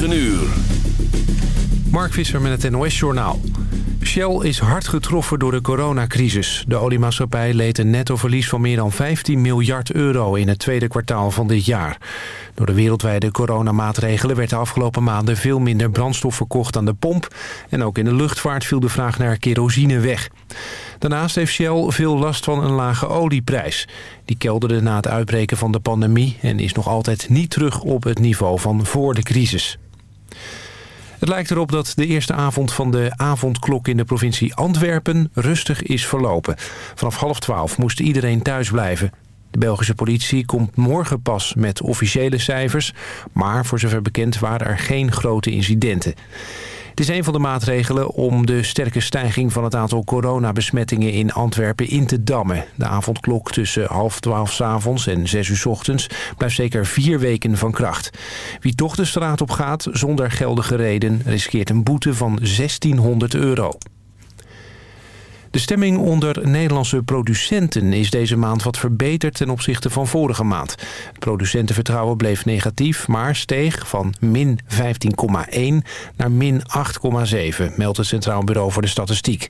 9 uur. Mark Visser met het NOS-journaal. Shell is hard getroffen door de coronacrisis. De oliemaatschappij leed een nettoverlies van meer dan 15 miljard euro in het tweede kwartaal van dit jaar. Door de wereldwijde coronamaatregelen werd de afgelopen maanden veel minder brandstof verkocht aan de pomp. En ook in de luchtvaart viel de vraag naar kerosine weg. Daarnaast heeft Shell veel last van een lage olieprijs. Die kelderde na het uitbreken van de pandemie en is nog altijd niet terug op het niveau van voor de crisis. Het lijkt erop dat de eerste avond van de avondklok in de provincie Antwerpen rustig is verlopen. Vanaf half twaalf moest iedereen thuis blijven. De Belgische politie komt morgen pas met officiële cijfers... maar voor zover bekend waren er geen grote incidenten. Het is een van de maatregelen om de sterke stijging van het aantal coronabesmettingen in Antwerpen in te dammen. De avondklok tussen half twaalf s avonds en zes uur s ochtends blijft zeker vier weken van kracht. Wie toch de straat op gaat zonder geldige reden riskeert een boete van 1600 euro. De stemming onder Nederlandse producenten is deze maand wat verbeterd ten opzichte van vorige maand. Het producentenvertrouwen bleef negatief, maar steeg van min 15,1 naar min 8,7, meldt het Centraal Bureau voor de Statistiek.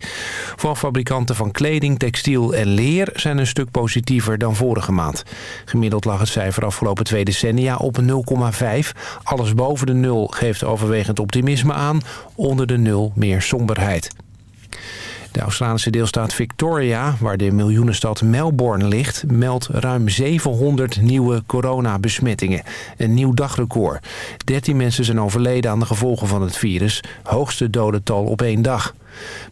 Vooral fabrikanten van kleding, textiel en leer zijn een stuk positiever dan vorige maand. Gemiddeld lag het cijfer afgelopen twee decennia op 0,5. Alles boven de 0 geeft overwegend optimisme aan, onder de 0 meer somberheid. De Australische deelstaat Victoria, waar de miljoenenstad Melbourne ligt... meldt ruim 700 nieuwe coronabesmettingen. Een nieuw dagrecord. 13 mensen zijn overleden aan de gevolgen van het virus. Hoogste dodental op één dag.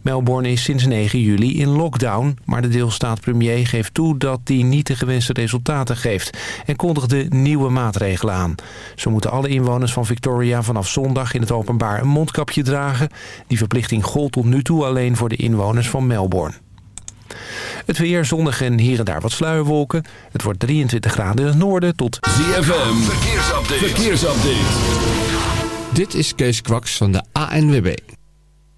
Melbourne is sinds 9 juli in lockdown, maar de deelstaat-premier geeft toe dat die niet de gewenste resultaten geeft en kondigde nieuwe maatregelen aan. Zo moeten alle inwoners van Victoria vanaf zondag in het openbaar een mondkapje dragen. Die verplichting gold tot nu toe alleen voor de inwoners van Melbourne. Het weer zonnig en hier en daar wat sluierwolken. Het wordt 23 graden in het noorden tot... ZFM, verkeersupdate. verkeersupdate. Dit is Kees Kwaks van de ANWB.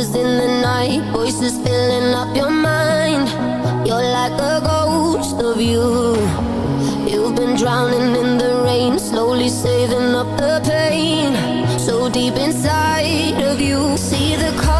whispers in the night, voices filling up your mind. You're like a ghost of you. You've been drowning in the rain, slowly saving up the pain. So deep inside of you, see the colors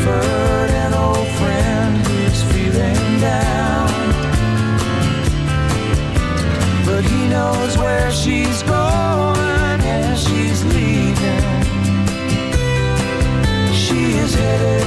comfort an old friend who's feeling down. But he knows where she's going and she's leaving. She is headed.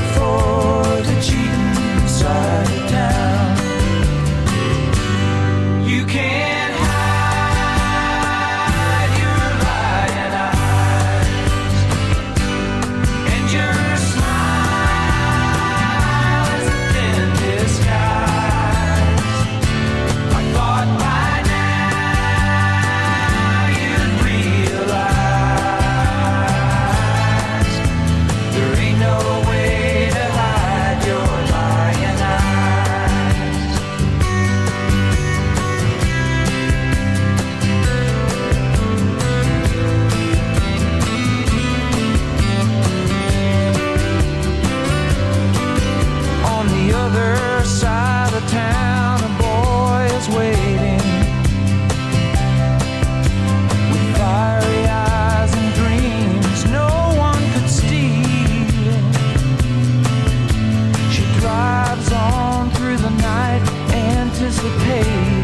anticipating.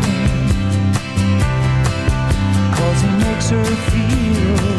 Cause he makes her feel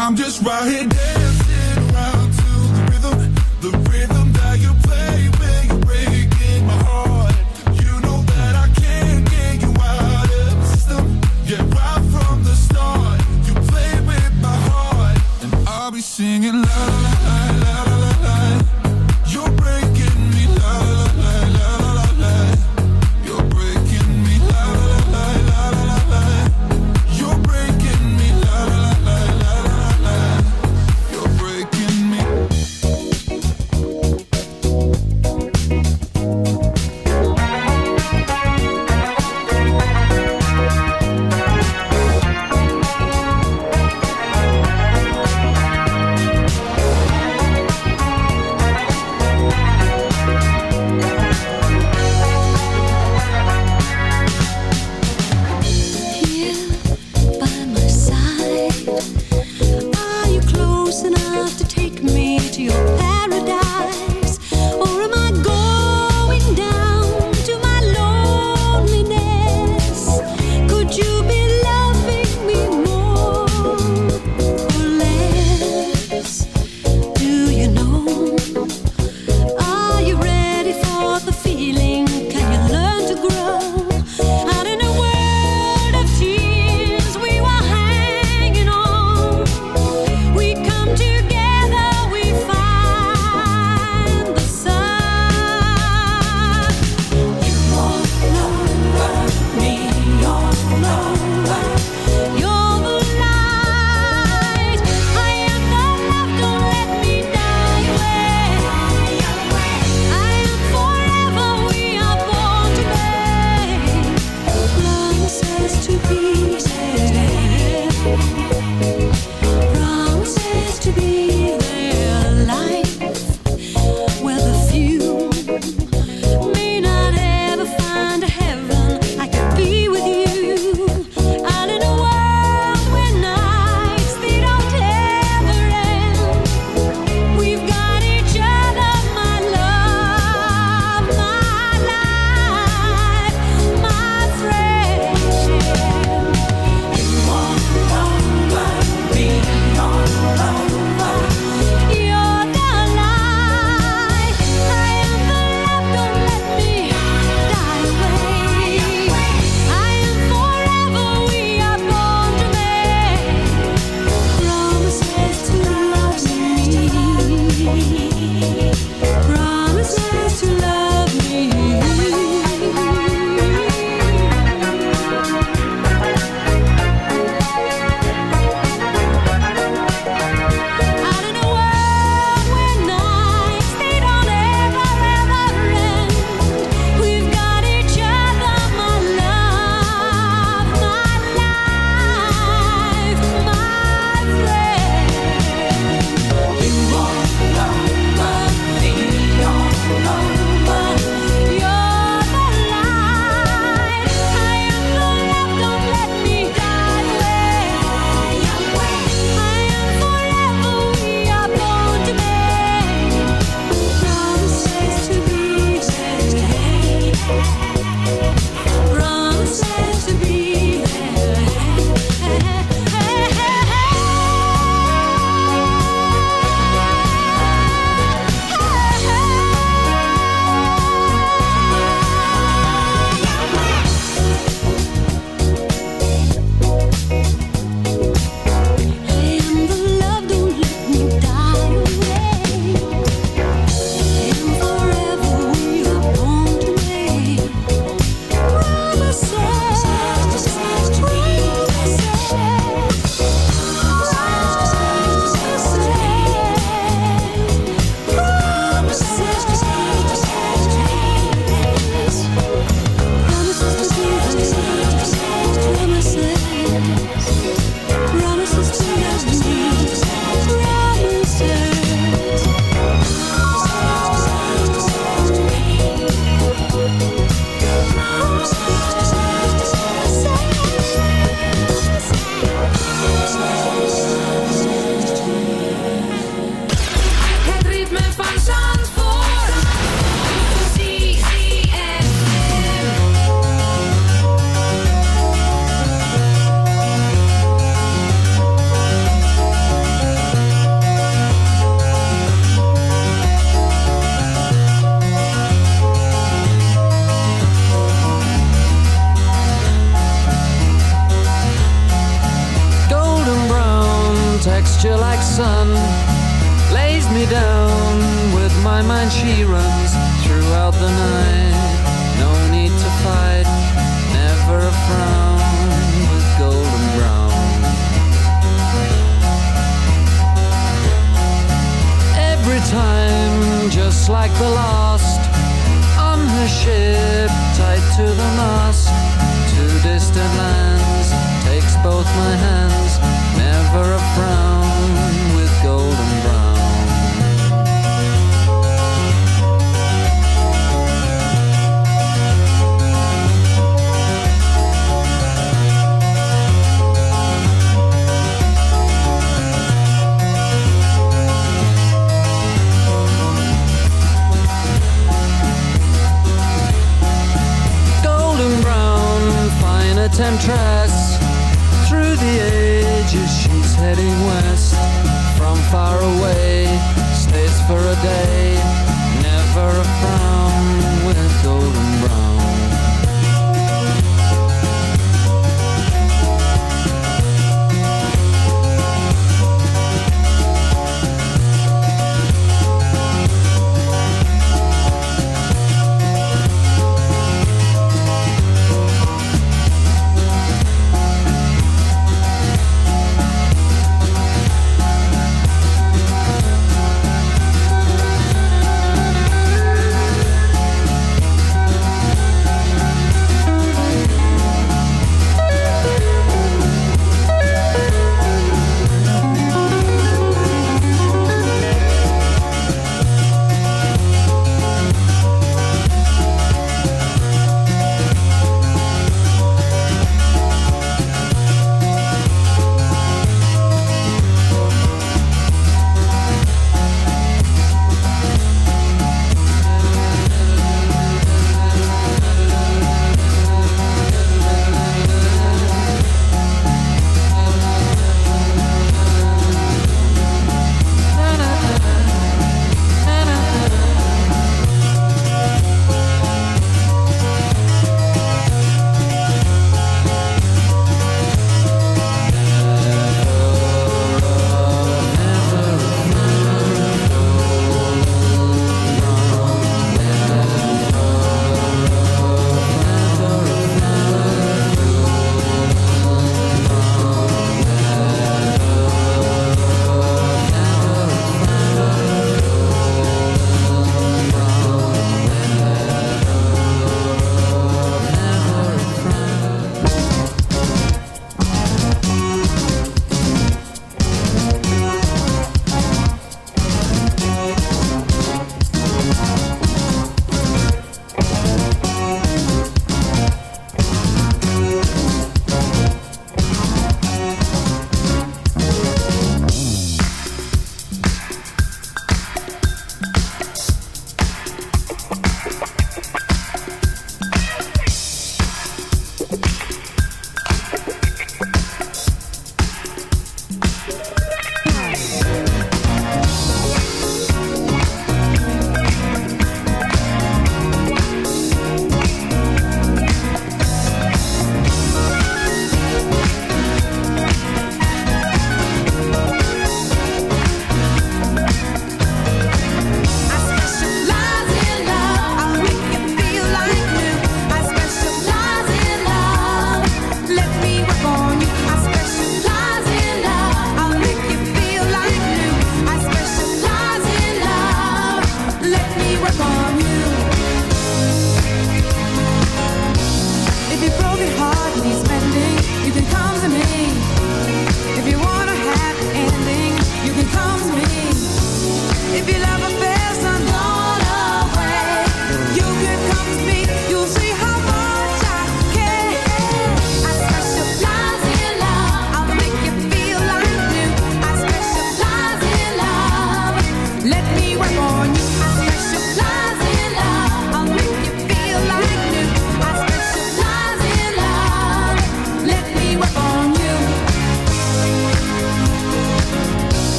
I'm just right here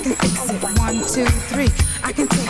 I can fix it. One, two, three. I can take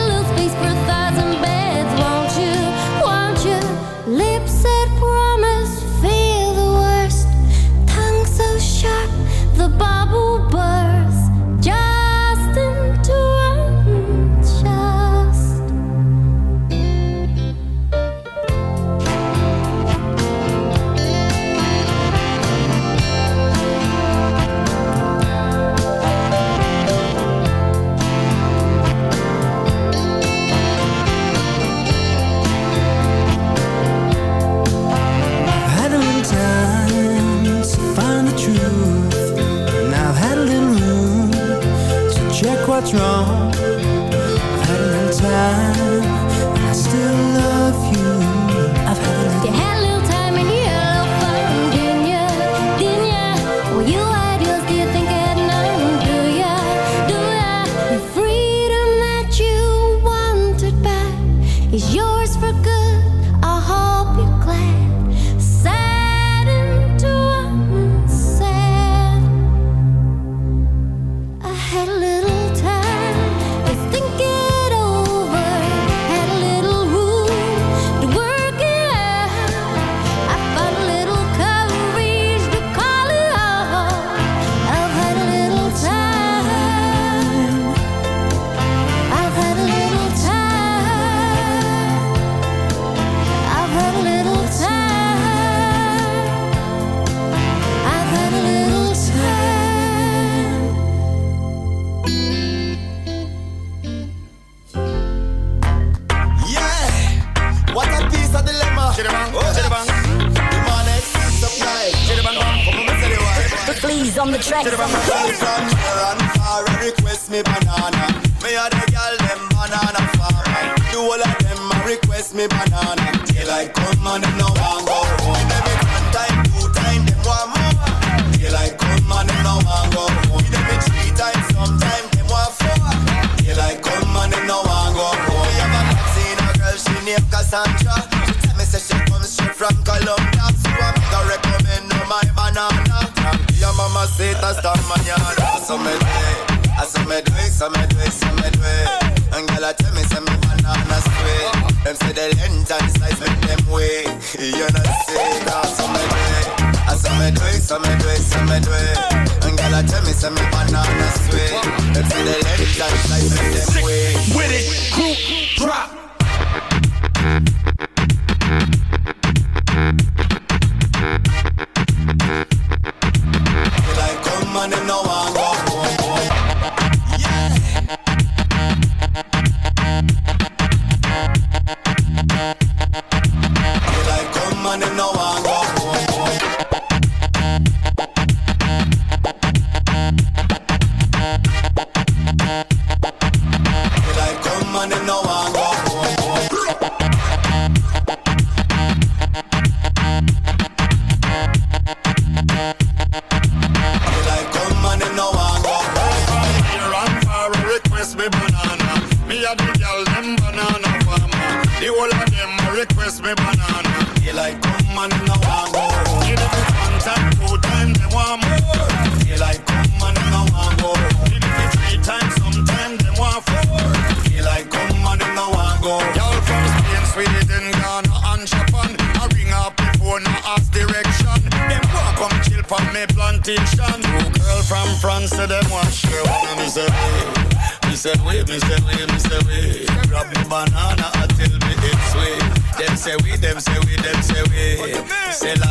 just me banana. Feel like come and no want go. Give it one time, two times, they want more. Feel like come and no want go. Give it three times, sometimes they want four. Feel like come and no want go. Y'all from Spain, Sweden, Ghana, and Japan. I ring up the phone, I ask direction. Them walk come chill from me plantation. Two girl from France, so them want her one misery say we, me say we, me say we. Grab me banana until me it sweet. Them say we, them say we, them say we. Say la.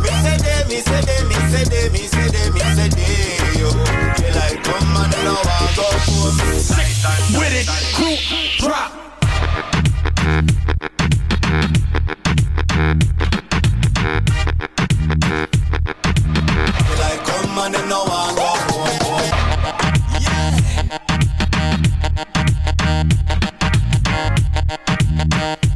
Me say they, me say they, me say they, me say they, me say they. Yo, they like come and now I go for sick with it. Crew drop. They like come and now I. Night